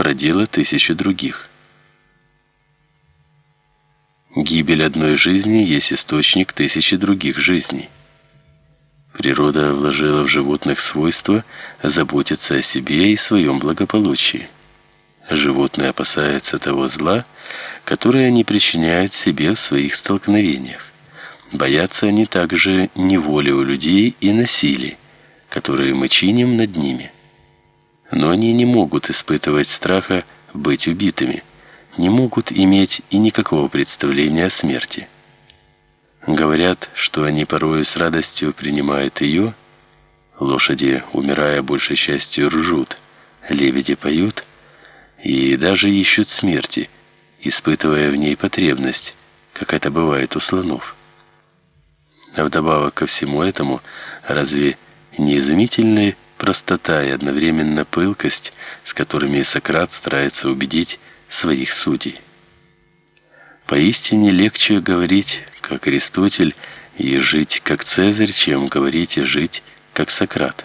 породила тысячу других. Гибель одной жизни есть источник тысячи других жизней. Природа вложила в животных свойство заботиться о себе и своем благополучии. Животные опасаются того зла, которое они причиняют себе в своих столкновениях. Боятся они также неволи у людей и насилия, которые мы чиним над ними. Но они не могут испытывать страха быть убитыми не могут иметь и никакого представления о смерти. Говорят, что они порою с радостью принимают ее. Лошади, умирая большей частью, ржут, лебеди поют и даже ищут смерти, испытывая в ней потребность, как это бывает у слонов. А вдобавок ко всему этому, разве не изумительная простота и одновременно пылкость, с которыми Сократ старается убедить своих судей. Поистине легче говорить, как Аристотель, и жить как Цезарь, чем говорить и жить как Сократ.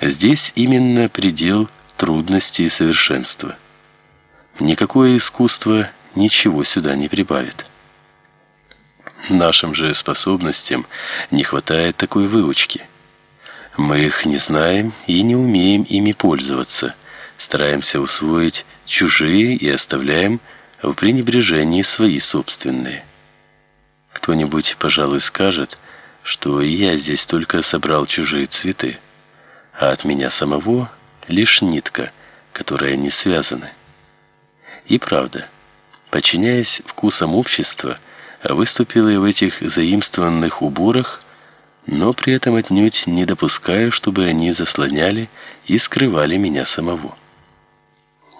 Здесь именно предел трудности и совершенства. Никакое искусство ничего сюда не прибавит. Нашим же способностям не хватает такой выучки. Мы их не знаем и не умеем ими пользоваться, стараемся усвоить чужие и оставляем в пренебрежении свои собственные. Кто-нибудь, пожалуй, скажет, что я здесь только собрал чужие цветы, а от меня самого лишь нитка, которая не связана. И правда, подчиняясь вкусам общества, выступила и в этих заимствованных уборах, но при этом отнюдь не допуская, чтобы они заслоняли и скрывали меня самого.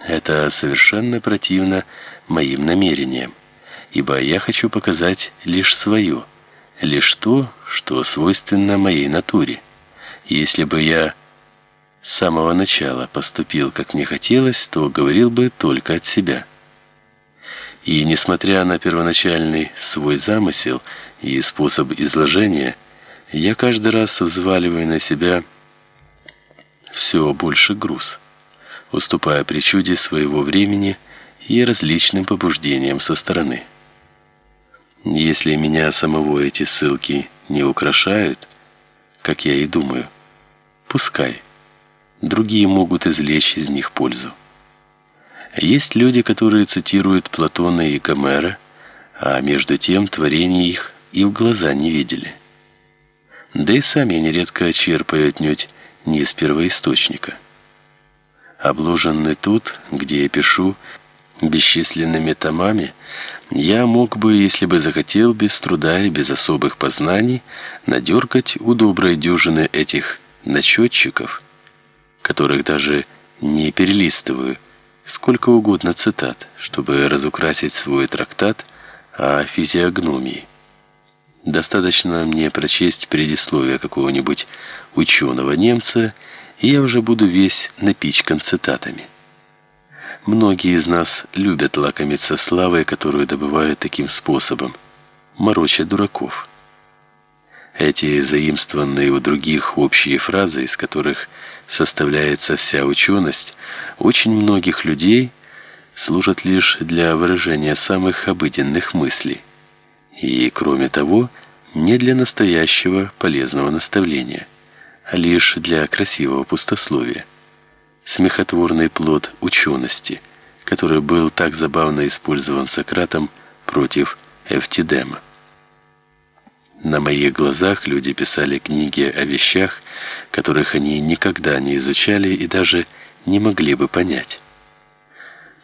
Это совершенно противно моим намерениям, ибо я хочу показать лишь свое, лишь то, что свойственно моей натуре. Если бы я с самого начала поступил, как мне хотелось, то говорил бы только от себя. И несмотря на первоначальный свой замысел и способ изложения, я каждый раз взваливаю на себя все больше груз уступая причуде своего времени и различным побуждениям со стороны. Если меня самого эти ссылки не украшают, как я и думаю, пускай. Другие могут извлечь из них пользу. Есть люди, которые цитируют Платона и Гомера, а между тем творения их и в глаза не видели. Да и сами нередко черпают отнюдь не из первоисточника обложенный тут, где я пишу, бесчисленными томами, я мог бы, если бы захотел, без труда и без особых познаний, надергать у доброй дюжины этих начетчиков, которых даже не перелистываю, сколько угодно цитат, чтобы разукрасить свой трактат о физиогномии. Достаточно мне прочесть предисловие какого-нибудь ученого немца и я уже буду весь напичкан цитатами. Многие из нас любят лакомиться славой, которую добывают таким способом, мороча дураков. Эти заимствованные у других общие фразы, из которых составляется вся ученость, очень многих людей служат лишь для выражения самых обыденных мыслей. И, кроме того, не для настоящего полезного наставления а лишь для красивого пустословия. Смехотворный плод учености, который был так забавно использован Сократом против Эвтидема. На моих глазах люди писали книги о вещах, которых они никогда не изучали и даже не могли бы понять.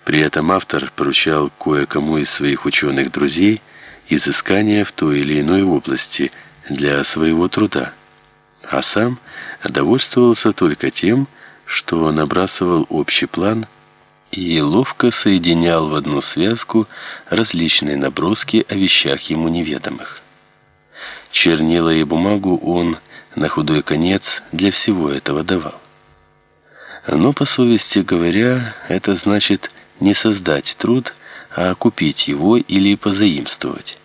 При этом автор поручал кое-кому из своих ученых друзей изыскания в той или иной области для своего труда а сам довольствовался только тем, что набрасывал общий план и ловко соединял в одну связку различные наброски о вещах ему неведомых. Чернила и бумагу он на худой конец для всего этого давал. Но по совести говоря, это значит не создать труд, а купить его или позаимствовать.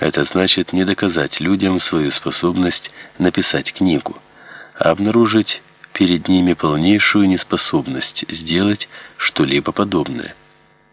Это значит не доказать людям свою способность написать книгу, а обнаружить перед ними полнейшую неспособность сделать что-либо подобное.